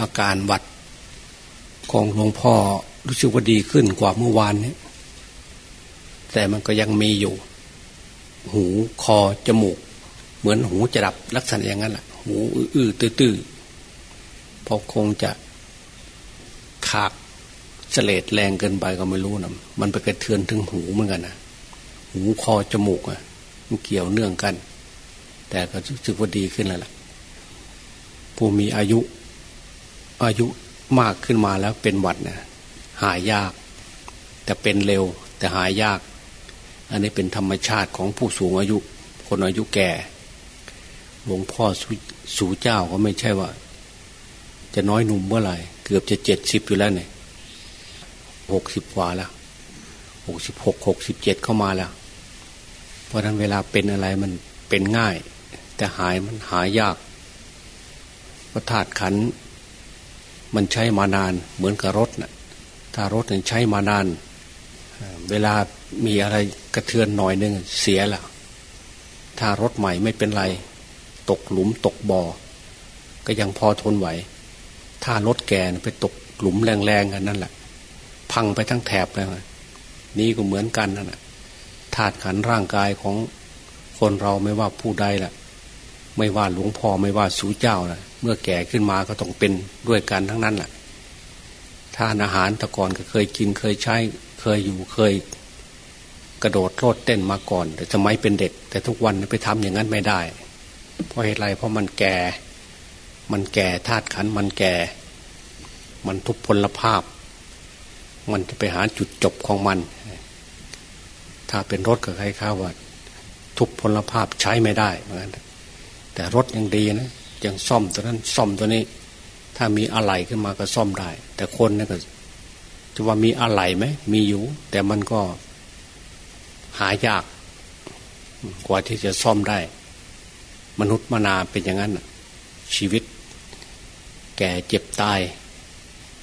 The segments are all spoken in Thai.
อาการหวัดของหลวงพ่อรู้สึกว่าดีขึ้นกว่าเมื่อวานนี้แต่มันก็ยังมีอยู่ หูคอจมูก เหมือนหูจะดับลักษณะอย่างนั้นแหละหูอื้อตื้อพอคงจะขากเสลดแรงเกินไปก็ไม่รู้นะมันไปกระเทือนถึงหูเหมือนกันนะหูคอจมูกอะมันเกี่ยวเนื่องกัน แต่ก็รู้สึกว่าดีขึ้นแล้วล่ะผู้มีอายุ อายุมากขึ้นมาแล้วเป็นหวัดเนี่ยหายยาก แต่เป็นเร็วแต่หายยาก อันนี้เป็นธรรมชาติของผู้สูงอายุ คนอายุแก่ หลวงพ่อสูเจ้าก็ไม่ใช่ว่า จะน้อยหนุ่มเมื่อไหร่เกือบจะเจ็ดสิบอยู่แล้วเนี่ยหกสิบกว่าแล้วหกสิบหกหกสิบเจ็ดเข้ามาแล้ว เพราะนั้นเวลาเป็นอะไรมันเป็นง่าย แต่หายมันหายยากพระธาตุขัน มันใช้มานานเหมือนกับรถนะ่ะถ้ารถเนี่ยใช้มานาน เวลามีอะไรกระเทือนหน่อยนึงเสียล้วถ้ารถใหม่ไม่เป็นไร ตกหลุมตกบ่อ ก็ยังพอทนไหว ถ้ารถแก่ไปตกหลุมแรงๆกันนั่นแหละ พังไปทั้งแถบเลยนี่ก็เหมือนกันนั่นแหละธาตุขันร่างกายของคนเราไม่ว่าผู้ใดแหละ ไม่ว่าหลวงพ่อไม่ว่าสูเจ้านะเมื่อแก่ขึ้นมาก็ต้องเป็นด้วยกันทั้งนั้นแหละทานอาหารต่ก่อนก็เคยกินเคยใช้ เคยอยู่เคย กระโดดโลดเต้นมาก่อน แต่สมัยเป็นเด็ก แต่ทุกวันไปทำอย่างนั้นไม่ได้ เพราะเหตุไรเพราะมันแก่ มันแก่ธาตุขันมันแก่ มันทุพพลภาพ มันจะไปหาจุดจบของมัน ถ้าเป็นรถก็ใครข้าว่า ทุพพลภาพใช้ไม่ได้เหมือนกัน แต่รถยังดีนะยังซ่อมตัวนั้นซ่อมตัวนี้ ถ้ามีอะไรขึ้นมาก็ซ่อมได้ แต่คนนี่ก็จะว่ามีอะไรไหมมีอยู่ แต่มันก็หายาก กว่าที่จะซ่อมได้ มนุษย์มนาเป็นอย่างนั้นชีวิต แก่เจ็บตาย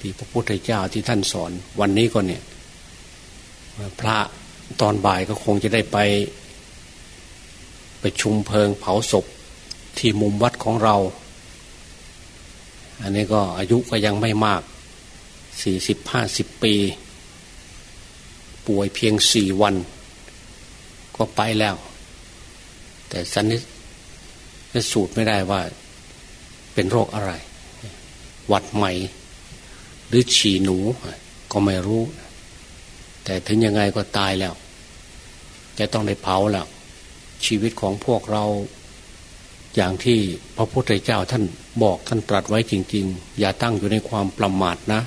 ที่พระพุทธเจ้าที่ท่านสอน วันนี้ก็เนี่ย พระตอนบ่ายก็คงจะได้ไป ไปชุมเพลิงเผาศพ ที่มุมวัดของเรา อันนี้ก็อายุก็ยังไม่มากสี่สิบห้าสิบปี ป่วยเพียงสี่วัน ก็ไปแล้ว แต่สันนิษสูตรไม่ได้ว่า เป็นโรคอะไร หวัดใหม่ หรือฉี่หนู ก็ไม่รู้ แต่ถึงยังไงก็ตายแล้ว จะต้องได้เผาแล้ว ชีวิตของพวกเรา อย่างที่พระพุทธเจ้าท่านบอกท่านตรัสไว้จริง ๆ อย่าตั้งอยู่ในความประมาทนะ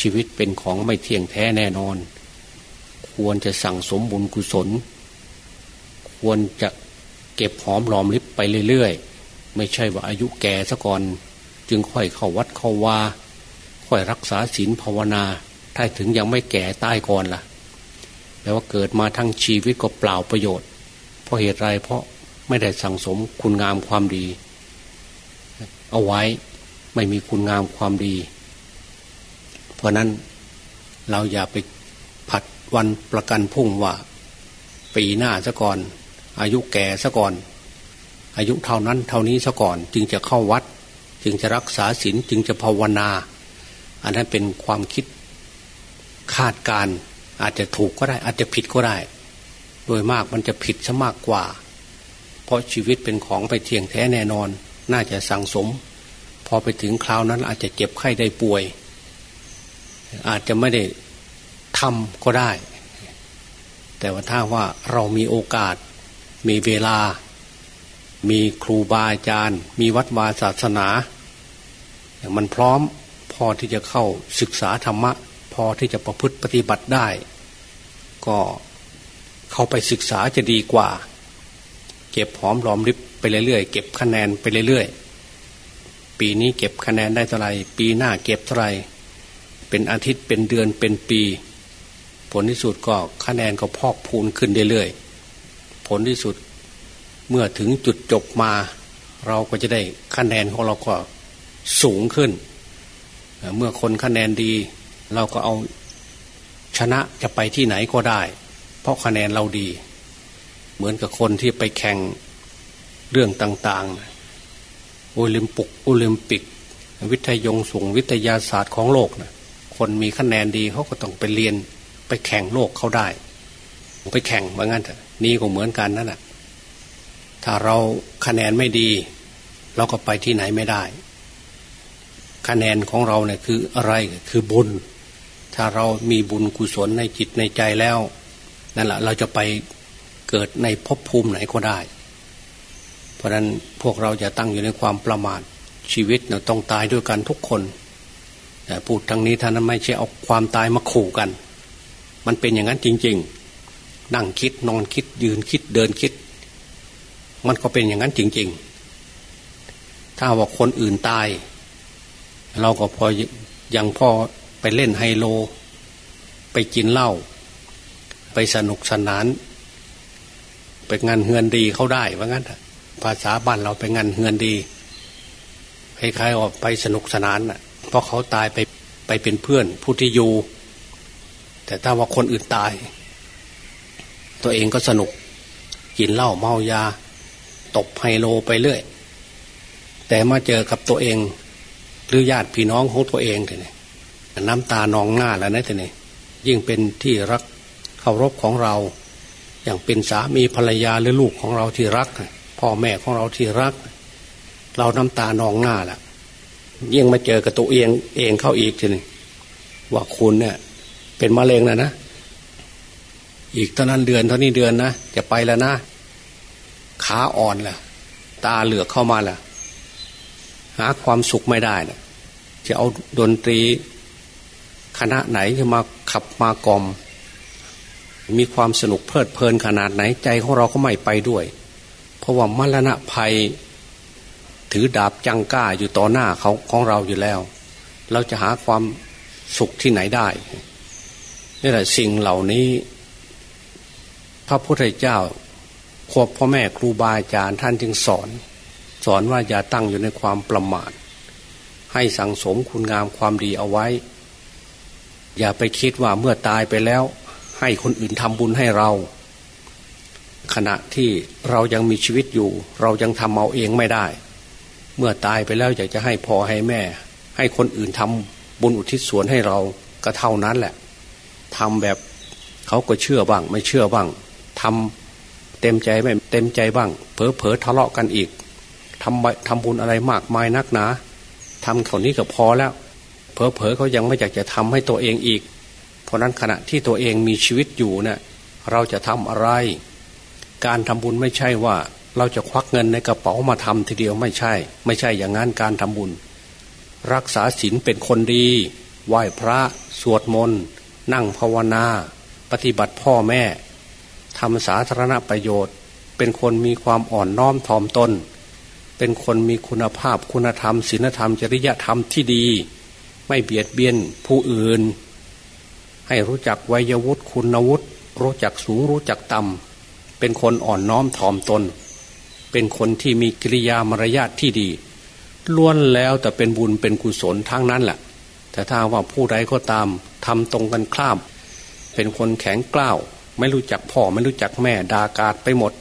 ชีวิตเป็นของไม่เที่ยงแท้แน่นอน ควรจะสั่งสมบุญกุศล ควรจะเก็บหอมรอมริบไปเรื่อยๆ ไม่ใช่ว่าอายุแก่ซะก่อน จึงค่อยเข้าวัดเข้าวาค่อยรักษาศีลภาวนา ถ้าถึงยังไม่แก่ตายก่อนล่ะแปลว่าเกิดมาทั้งชีวิตก็เปล่าประโยชน์ เพราะเหตุไรเพราะ ไม่ได้สั่งสมคุณงามความดี เอาไว้ไม่มีคุณงามความดี เพราะนั้นเราอย่าไปผัดวันประกันพุ่งว่า ปีหน้าซะก่อน อายุแก่ซะก่อน อายุเท่านั้นเท่านี้ซะก่อน จึงจะเข้าวัด จึงจะรักษาศีลจึงจะภาวนา อันนั้นเป็นความคิดคาดการอาจจะถูกก็ได้ อาจจะผิดก็ได้ โดยมากมันจะผิดซะมากกว่า เพราะชีวิตเป็นของไปเที่ยงแท้แน่นอน น่าจะสั่งสม พอไปถึงคราวนั้นอาจจะเจ็บไข้ได้ป่วย อาจจะไม่ได้ทำก็ได้ แต่ว่าถ้าว่าเรามีโอกาส มีเวลา มีครูบาอาจารย์ มีวัดวาศาสนา มันพร้อมพอที่จะเข้าศึกษาธรรมะ พอที่จะประพฤติปฏิบัติได้ ก็เข้าไปศึกษาจะดีกว่า เก็บหอมรอมริบไปเรื่อยๆเก็บคะแนนไปเรื่อยๆปีนี้เก็บคะแนนได้เท่าไรปีหน้าเก็บเท่าไรเป็นอาทิตย์เป็นเดือนเป็นปี ผลที่สุดก็คะแนนก็พอกพูนขึ้นเรื่อยๆผลที่สุดเมื่อถึงจุดจบมา เราก็จะได้คะแนนของเราก็สูงขึ้น เมื่อคนคะแนนดี เราก็เอาชนะจะไปที่ไหนก็ได้ เพราะคะแนนเราดี เหมือนกับคนที่ไปแข่งเรื่องต่างๆ โอลิมปิกโอลิมปิก วิทยงส่งวิทยาศาสตร์ของโลกนะคนมีคะแนนดีเขาก็ต้องไปเรียนไปแข่งโลกเขาได้ ไปแข่งว่างั้นเถอะนี่ก็เหมือนกันนั่นแหะถ้าเราคะแนนไม่ดี เราก็ไปที่ไหนไม่ได้ คะแนนของเราเนี่ยคืออะไรคือบุญ ถ้าเรามีบุญกุศลในจิตในใจแล้วนั่นแหละเราจะไป เกิดในภพภูมิไหนก็ได้ เพราะนั้นพวกเราจะตั้งอยู่ในความประมาทชีวิตเราต้องตายด้วยกันทุกคนแต่พูดทางนี้ท่านไม่ใช่เอาความตายมาขู่กัน มันเป็นอย่างนั้นจริง ๆ นั่งคิดนอนคิดยืนคิดเดินคิด มันก็เป็นอย่างนั้นจริง ๆ ถ้าว่าคนอื่นตาย เราก็พอยังพอไปเล่นไฮโล ไปกินเหล้าไปสนุกสนาน ไปงานเฮือนดีเขาได้ว่างั้นภาษาบ้านเราไปงานเฮือนดีคล้ายๆว่าไปสนุกสนานน่ะ เพราะเขาตายไปไปเป็นเพื่อนผู้ที่อยู่ แต่ถ้าว่าคนอื่นตาย ตัวเองก็สนุก กินเหล้าเมายา ตบไฮโลไปเรื่อย แต่มาเจอกับตัวเอง หรือญาติพี่น้องของตัวเองเถอะน้ำตานองหน้าแล้วนะเถอะยิ่งเป็นที่รักเคารพของเรา อย่างเป็นสามีภรรยาหรือลูกของเราที่รัก พ่อแม่ของเราที่รัก เราน้ำตานองหน้าแหละยิ่งมาเจอกับตัวเองเองเข้าอีกทีนึงว่าคุณเนี่ย เป็นมะเร็งนะนะอีกเท่านั้นเดือนเท่านี้เดือนนะจะไปแล้วนะขาอ่อนแหละตาเหลือกเข้ามาแหละหาความสุขไม่ได้นะจะเอาดนตรีคณะไหนจะมาขับมากล่อม มีความสนุกเพลิดเพลินขนาดไหนใจของเราก็ไม่ไปด้วย เพราะว่ามรณะภัย ถือดาบจังก้าอยู่ต่อหน้าเขาของเราอยู่แล้ว เราจะหาความสุขที่ไหนได้นี่แหละสิ่งเหล่านี้ พระพุทธเจ้าควบพ่อแม่ครูบาอาจารย์ท่านจึงสอน สอนว่าอย่าตั้งอยู่ในความประมาท ให้สังสมคุณงามความดีเอาไว้ อย่าไปคิดว่าเมื่อตายไปแล้ว ให้คนอื่นทำบุญให้เรา ขณะที่เรายังมีชีวิตอยู่ เรายังทำเอาเองไม่ได้ เมื่อตายไปแล้วอยากจะให้พ่อให้แม่ ให้คนอื่นทำบุญอุทิศส่วนให้เราก็เท่านั้นแหละทำแบบเขาก็เชื่อบ้าง ไม่เชื่อบ้างทำเต็มใจไม่เต็มใจบ้างเผลอเผลอทะเลาะกันอีกทำทำบุญอะไรมากมายนักหนาทำเขานี้ก็พอแล้วเผลอเผลอเขายังไม่อยากจะทำให้ตัวเองอีก เพราะนั้นขณะที่ตัวเองมีชีวิตอยู่เนะี่ยเราจะทำอะไร การทำบุญไม่ใช่ว่า เราจะควักเงินในกระเป๋ามาทำทีเดียวไม่ใช่ ไม่ใช่อย่างนั้นการทำบุญ รักษาศีลเป็นคนดี ไหว้พระ สวดมนต์ นั่งภาวนา ปฏิบัติพ่อแม่ทำสาธารณประโยชน์ เป็นคนมีความอ่อนน้อมถ่อมตน เป็นคนมีคุณภาพคุณธรรมศีลธรรมจริยธรรมที่ดี ไม่เบียดเบียนผู้อื่น ให้รู้จักวัยวุฒิคุณวุฒิรู้จักสูงรู้จักต่ำเป็นคนอ่อนน้อมถ่อมตน เป็นคนที่มีกิริยามารยาทที่ดีล้วนแล้วแต่เป็นบุญเป็นกุศลทั้งนั้นแหละแต่ถ้าว่าผู้ใดก็ตามทำตรงกันข้าม เป็นคนแข็งกล้าว ไม่รู้จักพ่อไม่รู้จักแม่ดากาดไปหมด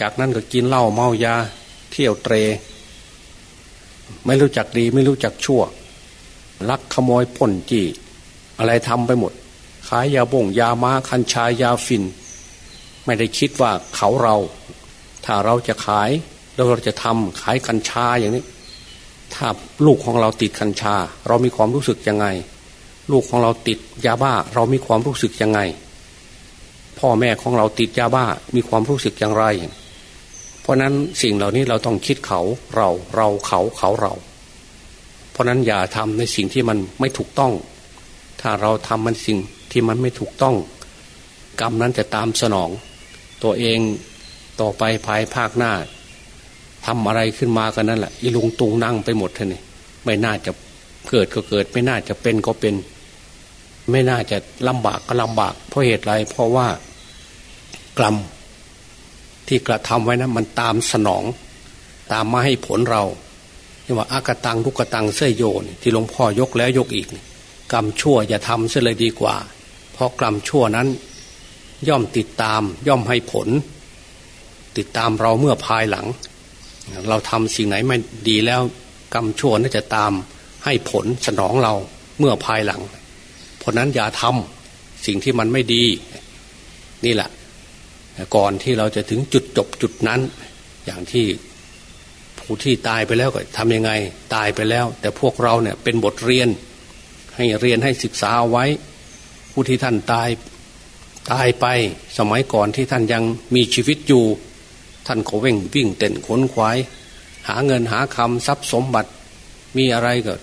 จากนั้นก็กินเหล้าเมายา เที่ยวเตร ไม่รู้จักดีไม่รู้จักชั่วลักขโมยพ่นจี อะไรทำไปหมด ขายยาบ่งยามาคัญชายาฟิน ไม่ได้คิดว่าเขาเรา ถ้าเราจะขายแล้วเราจะทำขายกัญชาอย่างนี้ ถ้าลูกของเราติดกัญชา เรามีความรู้สึกยังไง ลูกของเราติดยาบ้า เรามีความรู้สึกยังไง พ่อแม่ของเราติดยาบ้า มีความรู้สึกอย่างไร เพราะนั้นสิ่งเหล่านี้เราต้องคิดเขาเราเราเขาเขาเรา เพราะนั้นอย่าทำในสิ่งที่มันไม่ถูกต้อง ถ้าเราทำมันสิ่งที่มันไม่ถูกต้อง กรรมนั้นจะตามสนอง ตัวเองต่อไปภายภาคหน้าทำอะไรขึ้นมากันนั่นแหละอีลุงตุงนั่งไปหมดท่านี่ไม่น่าจะเกิดก็เกิด ไม่น่าจะเป็นก็เป็น ไม่น่าจะลำบากก็ลำบาก เพราะเหตุไรเพราะว่ากรรมที่กระทำไว้นะมันตามสนอง ตามมาให้ผลเราที่ว่าอากตังทุกตังเสื้อโยนที่หลวงพ่อยกแล้วยกอีกนี่ กรรมชั่วอย่าทำเสียเลยดีกว่า เพราะกรรมชั่วนั้น ย่อมติดตามย่อมให้ผล ติดตามเราเมื่อภายหลัง เราทำสิ่งไหนไม่ดีแล้ว กรรมชั่วน่าจะตามให้ผลสนองเราเมื่อภายหลัง เพราะนั้นอย่าทำสิ่งที่มันไม่ดี นี่แหละ ก่อนที่เราจะถึงจุดจบจุดนั้น อย่างที่ผู้ที่ตายไปแล้วก็ทำยังไง ตายไปแล้ว แต่พวกเราเนี่ยเป็นบทเรียน ให้เรียนให้ศึกษาเอาไว้ ผู้ที่ท่านตายตายไปสมัยก่อนที่ท่านยังมีชีวิตอยู่ ท่านก็เว่งวิ่งเต้นขนขวาย หาเงินหาคำทรัพย์สมบัติ มีอะไรก็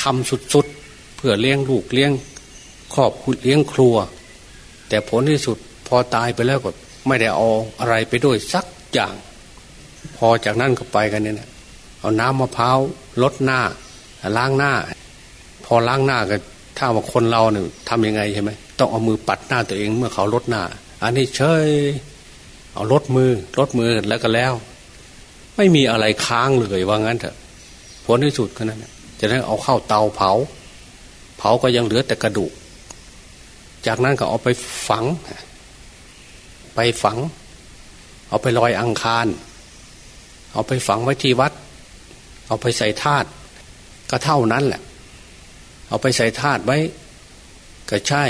ทำสุดๆ เพื่อเลี้ยงลูกเลี้ยงครอบเลี้ยงครัว แต่ผลที่สุดพอตายไปแล้วก็ไม่ได้เอาอะไรไปด้วยสักอย่าง พอจากนั้นก็ไปกันเนี่ยเอาน้ำมะพร้าวลดหน้าล้างหน้า อล้างหน้าก็ถ้าว่าคนเราเนี่ยทำยังไงใช่ไหมต้องเอามือปัดหน้าตัวเองเมื่อเขาลดหน้า อันนี้เฉยเอาลดมือลดมือแล้วก็แล้ว ไม่มีอะไรค้างเลยว่างั้นเถอะผลที่สุดก็นั้นจะได้เอาเข้าเตาเผา เผาก็ยังเหลือแต่กระดูก จากนั้นก็เอาไปฝัง ไปฝัง เอาไปลอยอังคาร เอาไปฝังไว้ที่วัด เอาไปใส่ธาตุก็เท่านั้นแหละ เอาไปใส่ธาตุไว้ ก็ใช่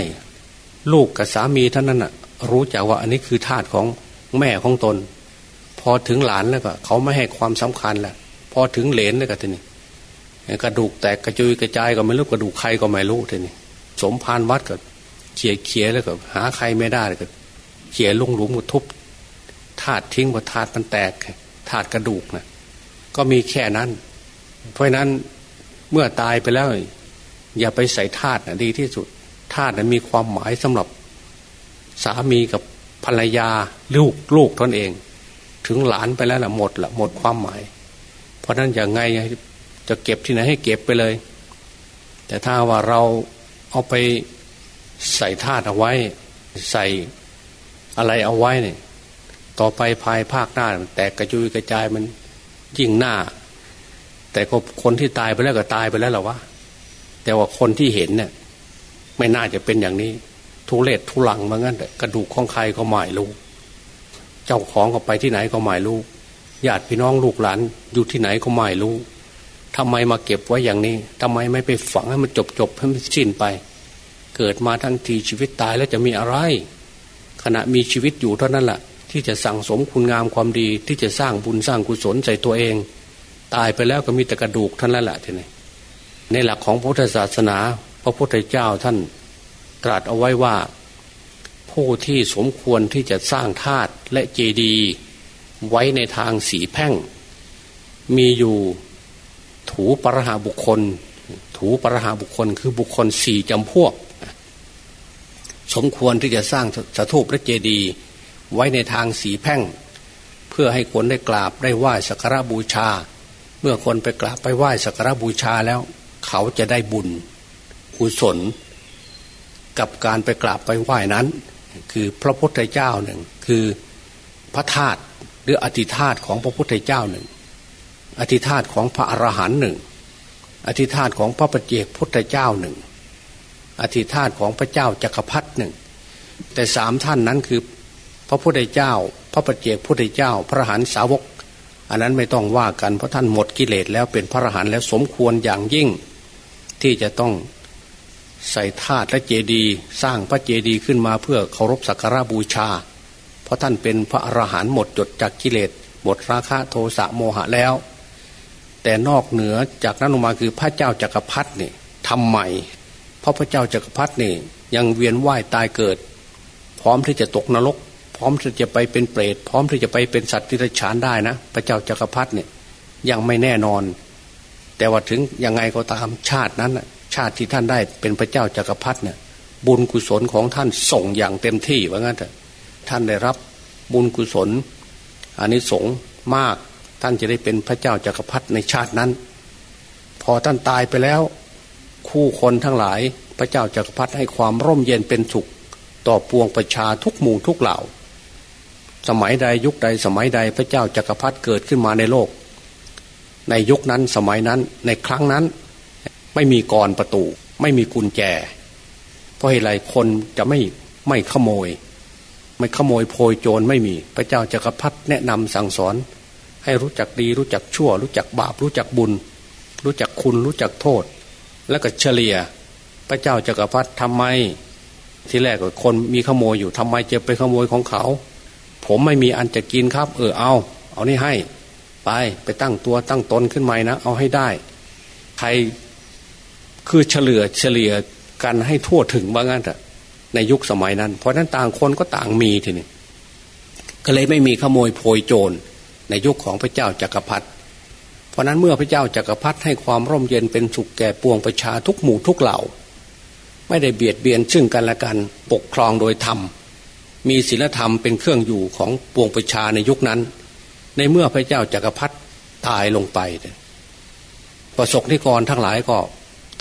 ลูกกับสามีท่านนั้นน่ะ รู้จักว่าอันนี้คือธาตุของแม่ของตน พอถึงหลานแล้วก็ เขาไม่ให้ความสำคัญแหละพอถึงเหลนแล้วก็ทีนี้กระดูกแตกกระจุยกระจายก็ไม่รู้กระดูกใครก็ไม่รู้ทีนี้สมพานวัดก็เขี่ยเขี่ยแล้วก็ หาใครไม่ได้ก็เขี่ยลุงหลุมก็ทุบธาตุทิ้งว่าธาตุมันแตกธาตุกระดูกนะก็มีแค่นั้น เพราะนั้นเมื่อตายไปแล้ว อย่าไปใส่ธาตุนะดีที่สุดธาตุนะมีความหมายสำหรับสามีกับภรรยาลูกลูกตนเอง ถึงหลานไปแล้วละหมดละหมดความหมาย เพราะนั้นอย่างไงจะเก็บที่ไหนให้เก็บไปเลย แต่ถ้าว่าเราเอาไปใส่ธาตุเอาไว้ ใส่อะไรเอาไว้เนี่ย ต่อไปภายภาคหน้ามันแตกกระจุยกระจายมันยิ่งหน้า แต่คนที่ตายไปแล้วก็ตายไปแล้วหรอวะ แต่ว่าคนที่เห็นเนี่ยไม่น่าจะเป็นอย่างนี้ ทุเลศทุลังมางั้นแต่กระดูกของใครก็ไม่รู้ เจ้าของก็ไปที่ไหนก็ไม่รู้ญาติพี่น้องลูกหลานอยู่ที่ไหนก็ไม่รู้ทำไมมาเก็บไว้อย่างนี้ทำไมไม่ไปฝังให้มันจบจบให้มันสิ้นไป เกิดมาทั้งทีชีวิตตายแล้วจะมีอะไร ขณะมีชีวิตอยู่เท่านั้นแหละที่จะสั่งสมคุณงามความดีที่จะสร้างบุญสร้างกุศลใส่ตัวเอง ตายไปแล้วก็มีแต่กระดูกท่านนั้นแหละทีนี้ ในหลักของพุทธศาสนา พระพุทธเจ้าท่านตรัสเอาไว้ว่า ผู้ที่สมควรที่จะสร้างธาตุและเจดีย์ไว้ในทางสีแพ่ง มีอยู่ถูปรหาบุคคล ถูปรหาบุคคลคือบุคคลสี่จำพวก สมควรที่จะสร้างสถูปและเจดีย์ไว้ในทางสีแพ่ง เพื่อให้คนได้กราบได้ไหว้สักการบูชา เมื่อคนไปกราบไปไหว้สักการบูชาแล้ว เขาจะได้บุญกุศล กับการไปกราบไปไหว้นั้น คือพระพุทธเจ้าหนึ่ง คือพระธาตุหรืออธิธาตุของพระพุทธเจ้าหนึ่ง อธิธาตของพระอรหันต์หนึ่ง อธิธาตของพระปฏิเจกพุทธเจ้าหนึ่ง อธิธาตของพระเจ้าจักรพรรดิหนึ่ง แต่สามท่านนั้นคือพระพุทธเจ้า พระปฏิเจกพุทธเจ้า พระหันสาวกอันนั้นไม่ต้องว่ากันเพราะท่านหมดกิเลสแล้วเป็นพระอรหันต์แล้วสมควรอย่างยิ่ง ที่จะต้องใส่ธาตุและเจดีย์สร้างพระเจดีย์ขึ้นมาเพื่อเคารพสักการะบูชา เพราะท่านเป็นพระอรหันต์หมดจดจากกิเลสหมดราคะโทสะโมหะแล้ว แต่นอกเหนือจากนั้นลงมาคือพระเจ้าจักรพรรดินี่ทำใหม่เพราะพระเจ้าจักรพรรดินี่ยังเวียนว่ายตายเกิด พร้อมที่จะตกนรก พร้อมที่จะไปเป็นเปรตพร้อมที่จะไปเป็นสัตว์ที่ไรฉานได้นะ พระเจ้าจักรพรรดิเนี่ยยังไม่แน่นอน แต่ว่าถึงยังไงก็ตามชาตินั้นชาติที่ท่านได้เป็นพระเจ้าจักรพรรดิเนี่ยบุญกุศลของท่านส่งอย่างเต็มที่ว่างั้นเถอะท่านได้รับบุญกุศลอันนี้สงมากท่านจะได้เป็นพระเจ้าจากักรพรรดิในชาตินั้น พอท่านตายไปแล้ว คู่คนทั้งหลายพระเจ้าจากักรพรรดิให้ความร่มเย็นเป็นสุข ต่อปวงประชาทุกหมู่ทุกเหล่า สมัยใดยุคใดสมัยใดพระเจ้าจากักรพรรดิเกิดขึ้นมาในโลก ในยุคนั้นสมัยนั้นในครั้งนั้น ไม่มีกรประตู ไม่มีกุญแจ เพราะเหตุไรคนจะไม่ไม่ขโมย ไม่ขโมยโพยโจรไม่มี พระเจ้าจากักรพรรดิแนะนำสั่งสอน ให้รู้จักดี รู้จักชั่ว รู้จักบาป รู้จักบุญ รู้จักคุณรู้จักโทษ แล้วก็เฉลี่ย พระเจ้าจากักรพรรดิทำไม ที่แรกก็คนมีขโมยอยู่ทำไมจะไปขโมยของเขา ผมไม่มีอันจะกินครับ เออเอา เอานี่ให้ ไปไปตั้งตัวตั้งตนขึ้นใหม่นะ เอาให้ได้ ใครคือเฉลี่ยเฉลี่ยกันให้ทั่วถึงว่างั้นแต่ในยุคสมัยนั้น เพราะนั้นต่างคนก็ต่างมีทีนี้ก็เลยไม่มีขโมยโพยโจรในยุคของพระเจ้าจากักรพรรดิเพราะนั้นเมื่อพระเจ้าจากักรพรรดิให้ความร่มเย็นเป็นสุขแก่ปวงประชาทุกหมู่ทุกเหล่า ไม่ได้เบียดเบียนซึ่งกันและกันปกครองโดยธรรมมีศีลธรรมเป็นเครื่องอยู่ของปวงประชาในยุคนั้น ในเมื่อพระเจ้าจากักรพรรดิตายลงไปประสบนิกรทั้งหลายก็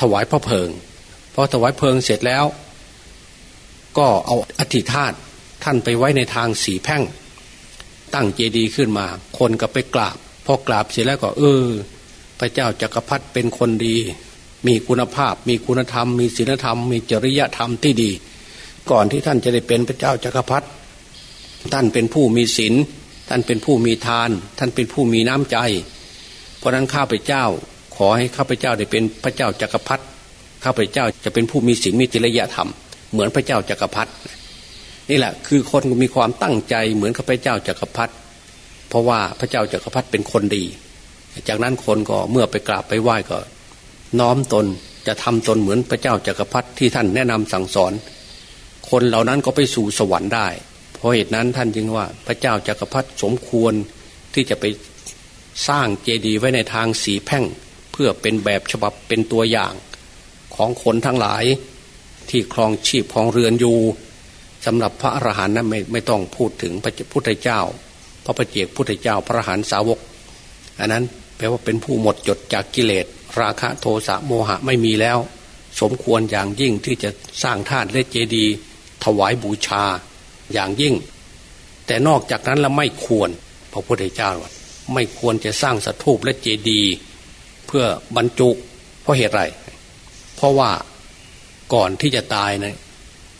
ถวายพระเพลิงพอถวายเพลิงเสร็จแล้ว ก็เอาอธิธาตท่านไปไว้ในทางสีแพ่ง ตั้งเจดีย์ขึ้นมา คนก็ไปกราบพอกราบเสร็จแล้วก็ เออ พระเจ้าจักรพรรดิเป็นคนดี มีคุณภาพ มีคุณธรรม มีศีลธรรม มีจริยธรรมที่ดี ก่อนที่ท่านจะได้เป็นพระเจ้าจักรพรรดิท่านเป็นผู้มีศีล ท่านเป็นผู้มีทาน ท่านเป็นผู้มีน้ำใจ เพราะนั้นข้าพเจ้าขอให้ข้าพเจ้าได้เป็นพระเจ้าจักรพรรดิข้าพเจ้าจะเป็นผู้มีศีลมีจริยธรรม เหมือนพระเจ้าจักรพรรดินี่แหละคือคนมีความตั้งใจเหมือนข้าพเจ้าจักรพรรดิเพราะว่าพระเจ้าจักรพรรดิเป็นคนดี จากนั้นคนก็เมื่อไปกราบไปไหว้ก็ น้อมตนจะทำตนเหมือนพระเจ้าจักรพรรดิที่ท่านแนะนำสั่งสอน คนเหล่านั้นก็ไปสู่สวรรค์ได้ เพราะเหตุนั้นท่านจึงว่าพระเจ้าจักรพรรดิสมควรที่จะไปสร้างเจดีย์ไว้ในทางสีแพ่ง เพื่อเป็นแบบฉบับเป็นตัวอย่างของคนทั้งหลายที่ครองชีพครองเรือนอยู่สำหรับพระอรหันต์นั้นไม่ไม่ต้องพูดถึงพระพุทธเจ้า พระประเจกพุทธเจ้าพระอรหันต์สาวก อันนั้นแปลว่าเป็นผู้หมดจดจากกิเลส ราคะโทสะโมหะไม่มีแล้ว สมควรอย่างยิ่งที่จะสร้างธาตุและเจดีย์ถวายบูชา อย่างยิ่ง แต่นอกจากนั้นแล้วไม่ควร พระพุทธเจ้าว่าไม่ควรจะสร้างสถูปและเจดีย์เพื่อบรรจุ เพราะเหตุไร เพราะว่าก่อนที่จะตายนะ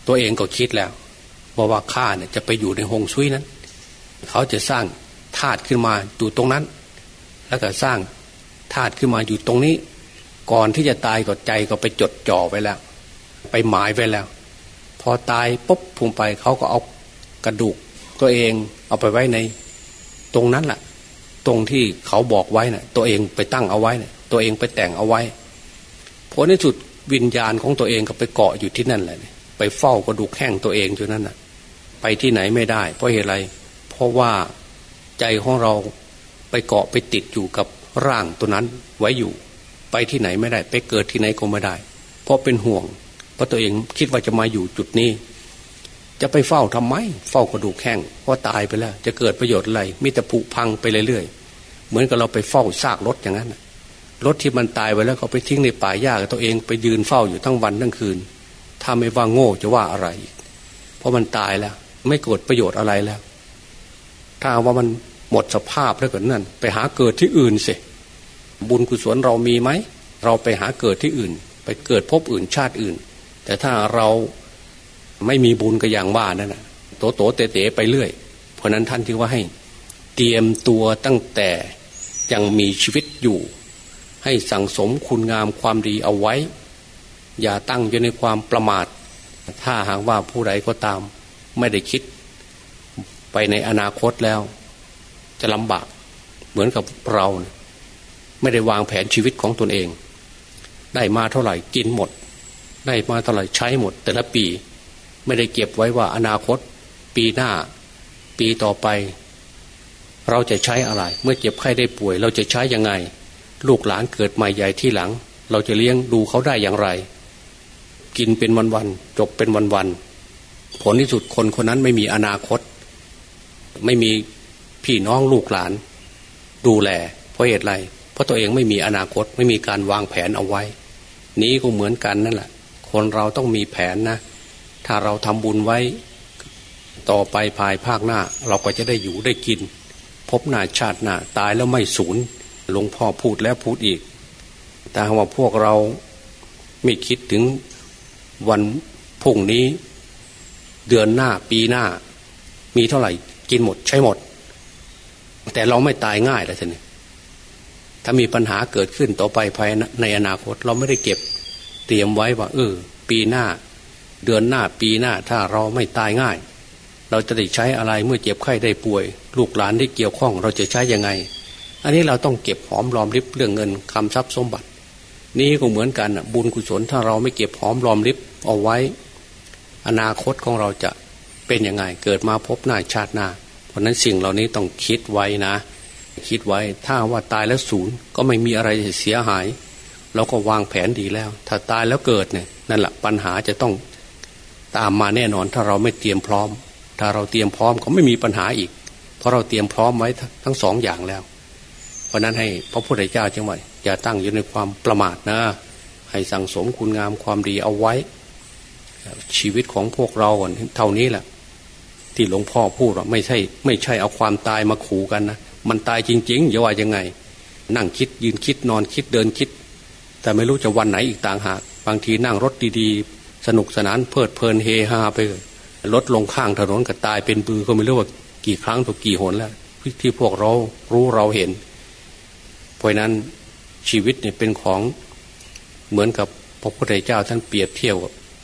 ตัวเองก็คิดแล้วว่าว่าข้าเนี่ยจะไปอยู่ในหงซุยนั้น เขาจะสร้างธาตุขึ้นมาอยู่ตรงนั้น แล้วก็สร้างธาตุขึ้นมาอยู่ตรงนี้ ก่อนที่จะตายก็ใจก็ไปจดจ่อไว้แล้ว ไปหมายไว้แล้ว พอตายปุ๊บพุ่งไปเขาก็เอา กระดูกตัวเองเอาไปไว้ใน ตรงนั้นแหละตรงที่เขาบอกไว้นะ่ะ ตัวเองไปตั้งเอาไว้นะ่ะ ตัวเองไปแต่งเอาไว้ผลในสุดวิญญาณของตัวเองก็ไปเกาะอยู่ที่นั่นแหละไปเฝ้ากระดูกแข้งตัวเองอยู่นั่นน่ะ ไปที่ไหนไม่ได้ เพราะเหตุไร เพราะว่าใจของเราไปเกาะไปติดอยู่กับร่างตัวนั้นไว้อยู่ ไปที่ไหนไม่ได้ ไปเกิดที่ไหนก็ไม่ได้ เพราะเป็นห่วงเพราะตัวเองคิดว่าจะมาอยู่จุดนี้ จะไปเฝ้าทำไม เฝ้ากระดูกแข้งเพราะตายไปแล้ว จะเกิดประโยชน์อะไรมิแต่ผุพังไปเรื่อยๆเหมือนกับเราไปเฝ้าซากรถอย่างนั้นรถที่มันตายไปแล้วเขาไปทิ้งในป่าหญ้าตัวเองไปยืนเฝ้าอยู่ทั้งวันทั้งคืน ถ้าไม่ว่าโง่จะว่าอะไร เพราะมันตายแล้ว ไม่เกิดประโยชน์อะไรแล้ว ถ้าว่ามันหมดสภาพแล้วก็นั่น ไปหาเกิดที่อื่นสิบุญกุศลเรามีไหมเราไปหาเกิดที่อื่น ไปเกิดพบอื่นชาติอื่น แต่ถ้าเรา ไม่มีบุญก็อย่างว่านั่นนะโตโตเตเตไปเรื่อย เพราะนั้นท่านที่ว่าให้เตรียมตัวตั้งแต่ยังมีชีวิตอยู่ ให้สั่งสมคุณงามความดีเอาไว้ อย่าตั้งอยู่ในความประมาท ถ้าหากว่าผู้ใดก็ตาม ไม่ได้คิด ไปในอนาคตแล้ว จะลำบากเหมือนกับเรา ไม่ได้วางแผนชีวิตของตนเอง ได้มาเท่าไหร่กินหมด ได้มาเท่าไหร่ใช้หมด แต่ละปี ไม่ได้เก็บไว้ว่าอนาคต ปีหน้า ปีต่อไป เราจะใช้อะไร เมื่อเจ็บไข้ได้ป่วย เราจะใช้ยังไง ลูกหลานเกิดใหม่ใหญ่ที่หลัง เราจะเลี้ยงดูเขาได้อย่างไร กินเป็นวันๆจบเป็นวันๆผลที่สุดคนคนนั้นไม่มีอนาคต ไม่มีพี่น้องลูกหลาน ดูแลเพราะเหตุไรเพราะตัวเองไม่มีอนาคต ไม่มีการวางแผนเอาไว้ นี้ก็เหมือนกันนั่นแหละคนเราต้องมีแผนนะ ถ้าเราทำบุญไว้ต่อไปภายภาคหน้า เราก็จะได้อยู่ได้กิน พบหน้าชาติหน้าตายแล้วไม่สูญหลวงพ่อพูดแล้วพูดอีก แต่ว่าพวกเราไม่คิดถึงวันพุ่งนี้ เดือนหน้าปีหน้า มีเท่าไหร่กินหมดใช้หมด แต่เราไม่ตายง่ายเลยท่านถ้ามีปัญหาเกิดขึ้นต่อไปภายในอนาคต เราไม่ได้เก็บเตรียมไว้ว่าเออปีหน้า เดือนหน้าปีหน้าถ้าเราไม่ตายง่าย เราจะได้ใช้อะไรเมื่อเจ็บไข้ได้ป่วย ลูกหลานที่เกี่ยวข้องเราจะใช้ยังไง อันนี้เราต้องเก็บหอมรอมริบเรื่องเงินคำทรัพย์สมบัติ นี่ก็เหมือนกันบุญกุศลถ้าเราไม่เก็บหอมรอมริบเอาไว้ อนาคตของเราจะเป็นยังไง เกิดมาพบหน้าชาติหน้า เพราะนั้นสิ่งเหล่านี้ต้องคิดไว้นะ คิดไว้ถ้าว่าตายแล้วศูนย์ก็ไม่มีอะไรเสียหาย เราก็วางแผนดีแล้ว ถ้าตายแล้วเกิดเนี่ยนั่นแหละปัญหาจะต้อง ตามมาแน่นอนถ้าเราไม่เตรียมพร้อม ถ้าเราเตรียมพร้อมก็ไม่มีปัญหาอีก เพราะเราเตรียมพร้อมไว้ทั้งสองอย่างแล้ว เพราะนั้นให้พระพุทธเจ้าจังหวะอย่าตั้งอยู่ในความประมาทนะ ให้สั่งสมคุณงามความดีเอาไว้ ชีวิตของพวกเราเท่านี้แหละที่หลวงพ่อพูดว่าไม่ใช่ ไม่ใช่เอาความตายมาขู่กันนะมันตายจริงๆอย่าว่ายังไง นั่งคิดยืนคิดนอนคิดเดินคิด แต่ไม่รู้จะวันไหนอีกต่างหาก บางทีนั่งรถดีๆ สนุกสนานเพลิดเพลินเฮฮาไปรถลงข้างถนนก็ตายเป็นปือก็ไม่รู้ว่ากี่ครั้งตัวกี่หนแล้วที่พวกเรารู้เราเห็น เพราะนั้นชีวิตเนี่ยเป็นของเหมือนกับพระพุทธเจ้าท่านเปรียบเทียบ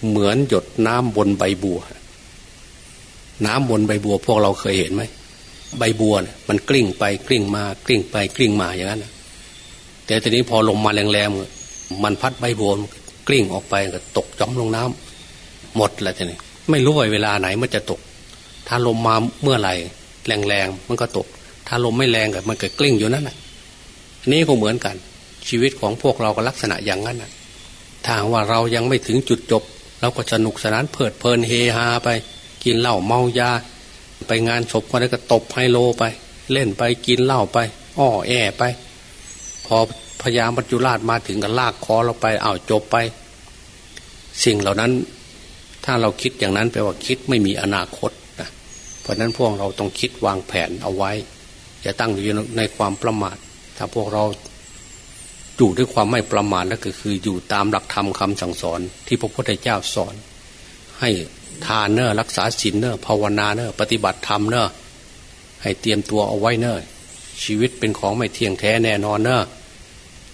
เหมือนหยดน้ำบนใบบัว น้ำบนใบบัว พวกเราเคยเห็นไหมใบบัวเนี่ยมันกลิ้งไปกลิ้งมากลิ้งไปกลิ้งมาอย่างนั้นแต่ทีนี้พอลมมาแรงๆมันพัดใบบัว กลิ้งออกไปก็ตกจอมลงน้ำหมดแล้วทีนี้ไม่รู้ว่าเวลาไหนมันจะตก ถ้าลมมาเมื่อไหร่ แรงๆมันก็ตก ถ้าลมไม่แรงก็มันก็กลิ้งอยู่นั่นแหละนี่ก็เหมือนกัน ชีวิตของพวกเราก็ลักษณะอย่างนั้นนะถ้าว่าเรายังไม่ถึงจุดจบ เราก็สนุกสนานเพลิดเพลินเฮฮาไป กินเหล้าเมายา ไปงานศพคนนั้นก็ตบไฮโลไป เล่นไปกินเหล้าไป อ้อแอไป พอ ญามัจจุราชมาถึงก็ลากคอเราไปเอาวจบไป สิ่งเหล่านั้น ถ้าเราคิดอย่างนั้นแปลว่าคิดไม่มีอนาคตนะเพราะนั้นพวกเราต้องคิดวางแผนเอาไว้จะตั้งอยู่ในความประมาท ถ้าพวกเราอยู่ด้วยความไม่ประมาทนั่นก็คืออยู่ตามหลักธรรมคาสั่งสอน ที่พระพุทธเจ้าสอน ให้ทานเนอรักษาศีลเนอภาวนาเนอปฏิบัติธรรมเนอให้เตรียมตัวเอาไว้เนอชีวิตเป็นของไม่เที่ยงแท้แน่นอนเนอ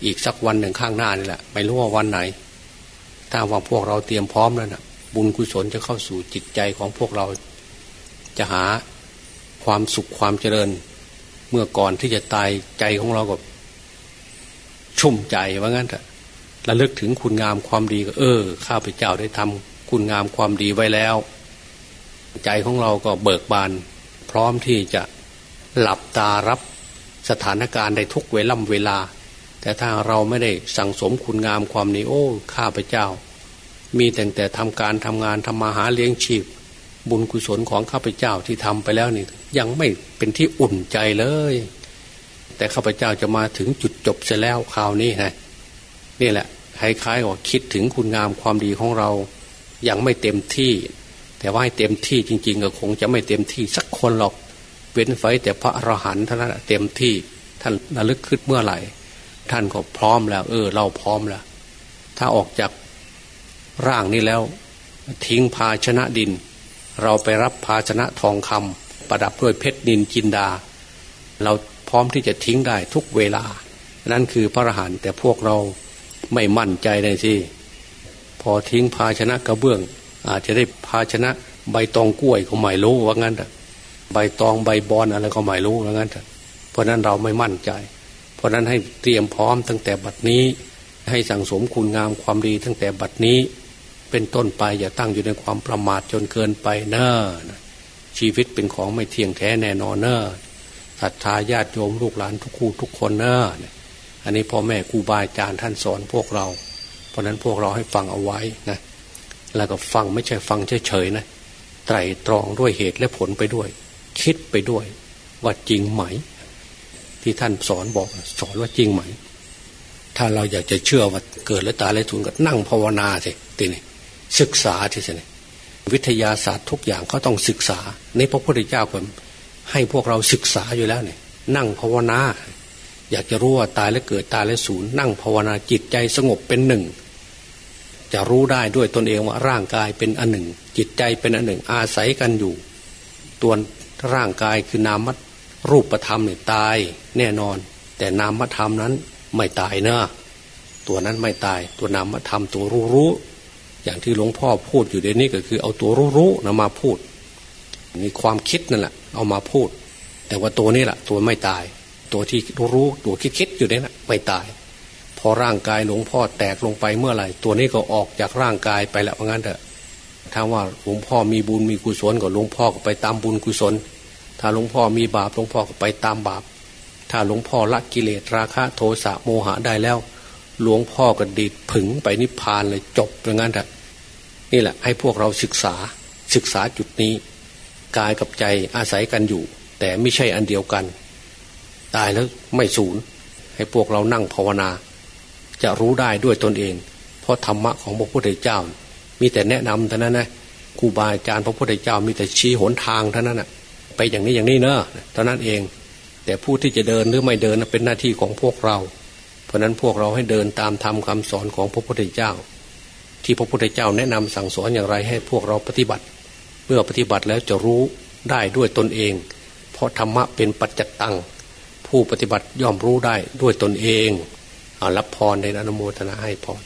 อีกสักวันหนึ่งข้างหน้านี่แหละไม่รู้ว่าวันไหน ถ้าว่าพวกเราเตรียมพร้อมแล้วนะบุญกุศลจะเข้าสู่จิตใจของพวกเรา จะหาความสุขความเจริญ เมื่อก่อนที่จะตายใจของเราก็ชุ่มใจว่างั้นเถอะระลึกถึงคุณงามความดีก็เออ ข้าพเจ้าได้ทำคุณงามความดีไว้แล้ว ใจของเราก็เบิกบาน พร้อมที่จะหลับตารับสถานการณ์ได้ทุกเวล่ำเวลา แต่ถ้าเราไม่ได้สั่งสมคุณงามความดีโอ้ข้าพเจ้า มีแต่แต่ทำการทำงานทำมาหาเลี้ยงชีพ บุญกุศลของข้าพเจ้าที่ทำไปแล้วนี่ ยังไม่เป็นที่อุ่นใจเลย แต่ข้าพเจ้าจะมาถึงจุดจบเสียแล้วคราวนี้นะนี่แหละคล้ายๆว่าคิดถึงคุณงามความดีของเรา ยังไม่เต็มที่ แต่ว่าให้เต็มที่จริง ๆ ก็คงจะไม่เต็มที่สักคนหรอก เว้นไฟแต่พระอรหันต์ท่านั้นเต็มที่ท่านระลึกขึ้นเมื่อไหร่ ท่านก็พร้อมแล้ว เออ เราพร้อมแล้ว ถ้าออกจากร่างนี้แล้ว ทิ้งภาชนะดิน เราไปรับภาชนะทองคำประดับด้วยเพชรนินจินดา เราพร้อมที่จะทิ้งได้ทุกเวลา นั่นคือพระอรหันต์แต่พวกเราไม่มั่นใจเลยสิพอทิ้งภาชนะกระเบื้อง อาจจะได้ภาชนะใบตองกล้วยก็ไม่รู้ว่างั้นใบตองใบบอนอะไรก็ไม่รู้ว่างั้นเพราะนั้นเราไม่มั่นใจ ราะนั้นให้เตรียมพร้อมตั้งแต่บัดนี้ ให้สั่งสมคุณงามความดีตั้งแต่บัดนี้ เป็นต้นไปอย่าตั้งอยู่ในความประมาทจนเกินไปเนอะชีวิตเป็นของไม่เที่ยงแท้แน่นอนเนอะศรัทธาญาติโยมลูกหลานทุกคู่ทุกคนเนอะอันนี้พ่อแม่ครูบาอาจารย์ท่านสอนพวกเรา เพราะนั้นพวกเราให้ฟังเอาไว้นะแล้วก็ฟังไม่ใช่ฟังเฉยๆนะไตรตรองด้วยเหตุและผลไปด้วย คิดไปด้วยว่าจริงไหม ที่ท่านสอนบอกสอนว่าจริงไหม ถ้าเราอยากจะเชื่อว่าเกิดและตายและทุนก็นั่งภาวนาสิทีนี้ศึกษาที่สิวิทยาศาสตร์ทุกอย่างเขาต้องศึกษา ในพระพุทธเจ้าผมให้พวกเราศึกษาอยู่แล้วเนี่ย นั่งภาวนา อยากจะรู้ว่าตายและเกิดตายและสูญนั่งภาวนาจิตใจสงบเป็นหนึ่ง จะรู้ได้ด้วยตนเองว่าร่างกายเป็นอันหนึ่ง จิตใจเป็นอันหนึ่ง อาศัยกันอยู่ ตัวร่างกายคือนาม รูปธรรมเนี่ยตายแน่นอน แต่นามธรรมนั้นไม่ตายเนะตัวนั้นไม่ตาย ตัวนามธรรมตัวรู้รู้อย่างที่หลวงพ่อพูดอยู่เดี๋ยวนี้ก็คือเอาตัวรู้รู้นะมาพูด มีความคิดนั่นแหละเอามาพูด แต่ว่าตัวนี้แหละตัวไม่ตาย ตัวที่รู้รู้ตัวคิดคิดอยู่เนี่ยไม่ตาย พอร่างกายหลวงพ่อแตกลงไปเมื่อไหร่ ตัวนี้ก็ออกจากร่างกายไปแล้วเพราะงั้นเถอะถ้าว่าหลวงพ่อมีบุญมีกุศลก็หลวงพ่อก็ไปตามบุญกุศล ถ้าหลวงพ่อมีบาปหลวงพ่อก็ไปตามบาป ถ้าหลวงพ่อละกิเลสราคะโทสะโมหะได้แล้ว หลวงพ่อก็ดีดผึ่งไปนิพพานเลยจบอย่างนั้นเถอะนี่แหละให้พวกเราศึกษาศึกษาจุดนี้กายกับใจอาศัยกันอยู่ แต่ไม่ใช่อันเดียวกัน ตายแล้วไม่สูญให้พวกเรานั่งภาวนา จะรู้ได้ด้วยตนเอง เพราะธรรมะของพระพุทธเจ้า มีแต่แนะนำเท่านั้นนะครูบาอาจารย์พระพุทธเจ้ามีแต่ชี้หนทางเท่านั้นนะ ไปอย่างนี้อย่างนี้เนอะเท่านั้นเอง แต่ผู้ที่จะเดินหรือไม่เดินเป็นหน้าที่ของพวกเรา เพราะนั้นพวกเราให้เดินตามธรรมคาสอนของพระพุทธเจ้า ที่พระพุทธเจ้าแนะนำสั่งสอนอย่างไรให้พวกเราปฏิบัติ เมื่อปฏิบัติแล้วจะรู้ได้ด้วยตนเอง เพราะธรรมะเป็นปัจจตังผู้ปฏิบัติย่อมรู้ได้ด้วยตนเองอรับพรในอนุโมทนาให้พร